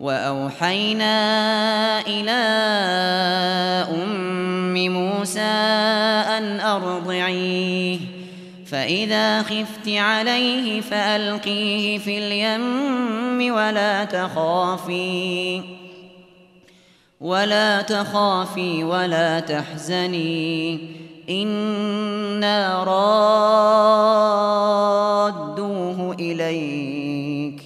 وأوحينا إلى أم موسى أن أرضعيه فإذا خفت عليه فألقيه في اليم ولا تخافي ولا تخافي ولا تحزني إنا رادوه إليك.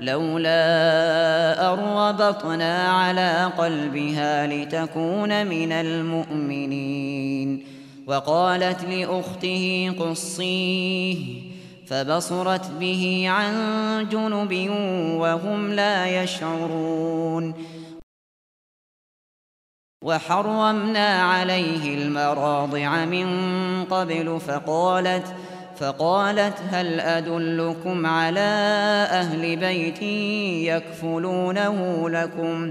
لولا أربطنا على قلبها لتكون من المؤمنين. وقالت لأخته قصيه فبصرت به عن جنب وهم لا يشعرون. وحرمنا عليه المراضع من قبل فقالت فقالت هل أدلكم على أهل بيت يكفلونه لكم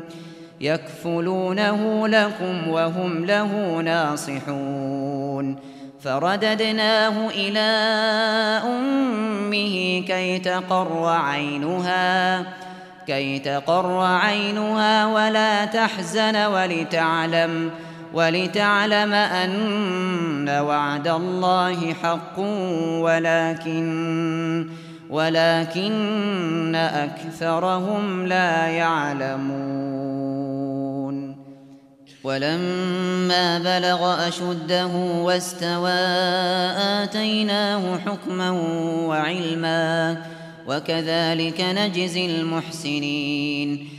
يكفلونه لكم وهم له ناصحون فرددناه إلى أمه كي تقر عينها كي تقر عينها ولا تحزن ولتعلم ولتعلم أن وعد الله حق ولكن ولكن أكثرهم لا يعلمون. ولما بلغ أشده واستوى آتيناه حكما وعلما وكذلك نجزي المحسنين.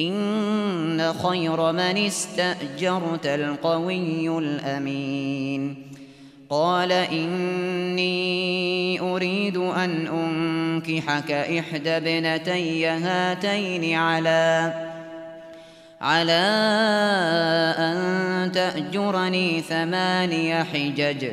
إن خير من استأجرت القوي الأمين. قال إني أريد أن أنكحك إحدى ابنتي هاتين على على أن تأجرني ثماني حجج.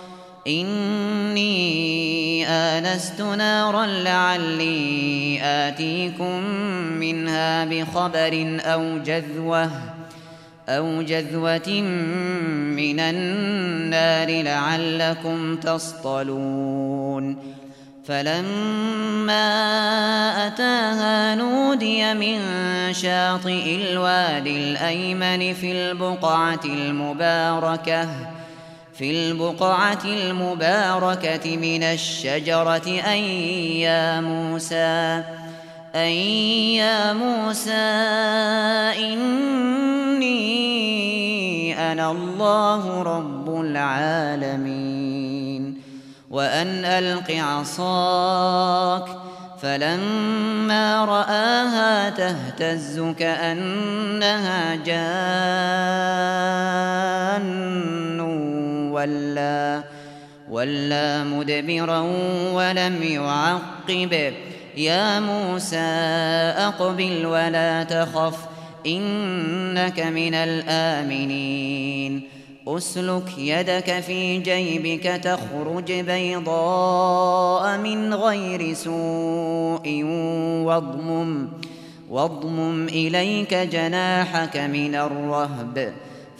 إني آنست نارا لعلي آتيكم منها بخبر أو جذوة أو جذوة من النار لعلكم تصطلون فلما أتاها نودي من شاطئ الوادي الأيمن في البقعة المباركة في البقعة المباركة من الشجرة أن يا موسى أن يا موسى إني أنا الله رب العالمين. وأن ألق عصاك فلما رآها تهتز كأنها جان ولا ولا مدبرا ولم يعقب. يا موسى أقبل ولا تخف إنك من الآمنين. أسلك يدك في جيبك تخرج بيضاء من غير سوء واضمم واضمم إليك جناحك من الرهب.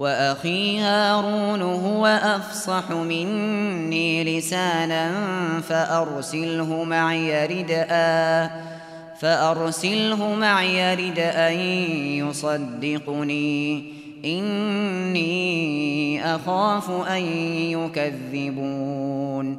وأخي هارون هو أفصح مني لسانا فأرسله معي ردءا فأرسله معي ردءا يصدقني. إني أخاف أن يكذبون.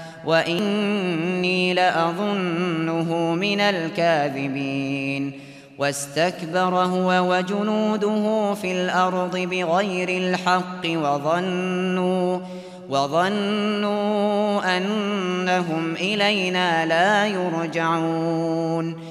وإني لأظنه من الكاذبين واستكبر هو وجنوده في الأرض بغير الحق وظنوا وظنوا أنهم إلينا لا يرجعون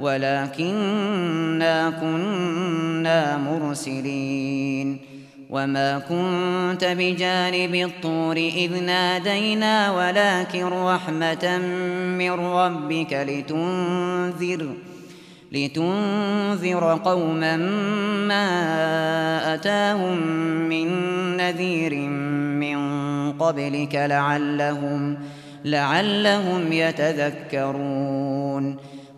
ولكننا كنا مرسلين وما كنت بجانب الطور إذ نادينا ولكن رحمة من ربك لتنذر لتنذر قوما ما أتاهم من نذير من قبلك لعلهم لعلهم يتذكرون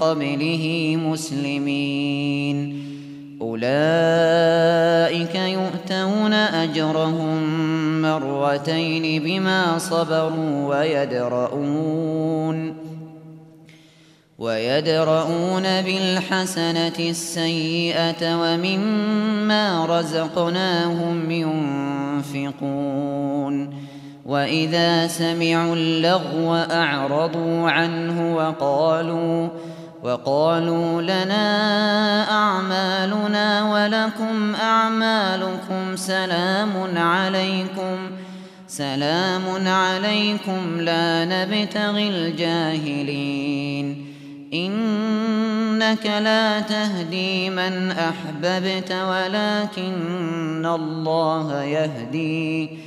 قبله مسلمين. أولئك يؤتون أجرهم مرتين بما صبروا ويدرؤون. ويدرؤون بالحسنة السيئة ومما رزقناهم ينفقون. وإذا سمعوا اللغو أعرضوا عنه وقالوا وقالوا لنا أعمالنا ولكم أعمالكم سلام عليكم سلام عليكم لا نبتغي الجاهلين. إنك لا تهدي من أحببت ولكن الله يهدي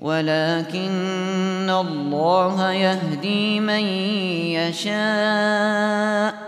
ولكن الله يهدي من يشاء.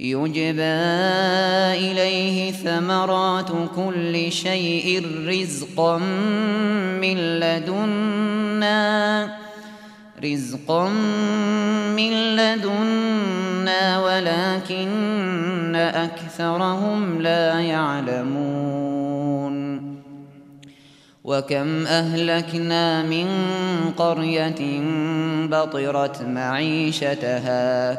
يجبى إليه ثمرات كل شيء رزقا من لدنا رزقا من لدنا ولكن أكثرهم لا يعلمون. وكم أهلكنا من قرية بطرت معيشتها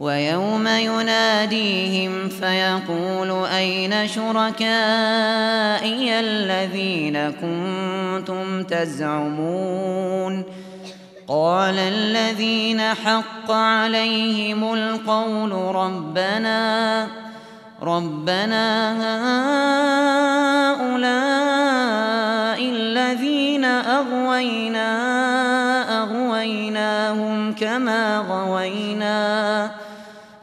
ويوم يناديهم فيقول أين شركائي الذين كنتم تزعمون؟ قال الذين حق عليهم القول ربنا ربنا هؤلاء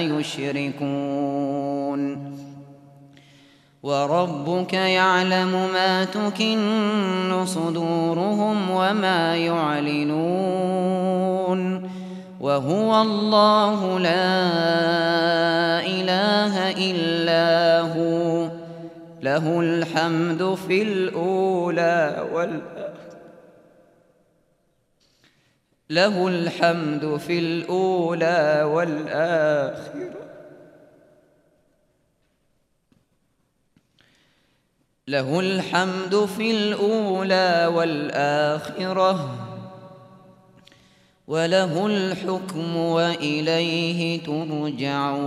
يشركون. وربك يعلم ما تكن صدورهم وما يعلنون. وهو الله لا إله إلا هو. له الحمد في الأولى والآخرة. له الحمد في الأولى والآخرة. له الحمد في الأولى والآخرة. وله الحكم وإليه ترجعون.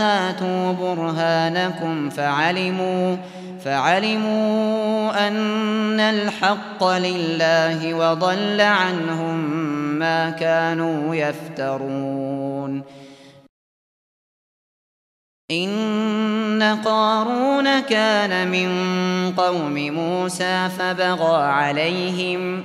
هاتوا برهانكم فعلموا فعلموا أن الحق لله وضل عنهم ما كانوا يفترون. إن قارون كان من قوم موسى فبغى عليهم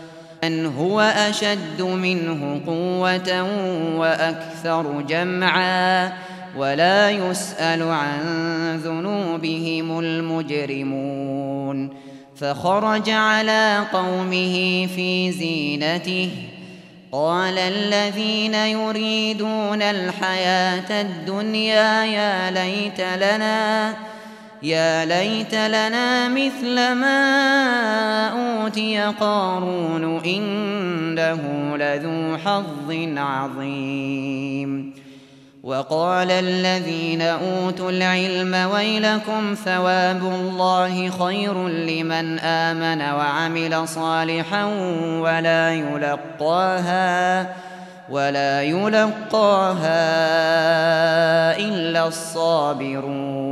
من هو أشد منه قوة وأكثر جمعا ولا يسأل عن ذنوبهم المجرمون فخرج على قومه في زينته قال الذين يريدون الحياة الدنيا يا ليت لنا يا ليت لنا مثل ما أوتي قارون إنه لذو حظ عظيم. وقال الذين أوتوا العلم ويلكم ثواب الله خير لمن آمن وعمل صالحا ولا يلقاها ولا يلقاها إلا الصابرون.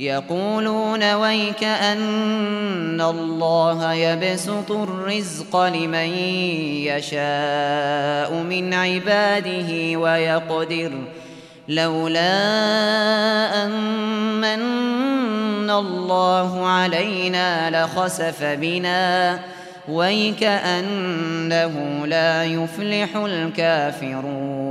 يقولون ويك أن الله يبسط الرزق لمن يشاء من عباده ويقدر لولا أن من الله علينا لخسف بنا. ويك أنه لا يفلح الكافرون.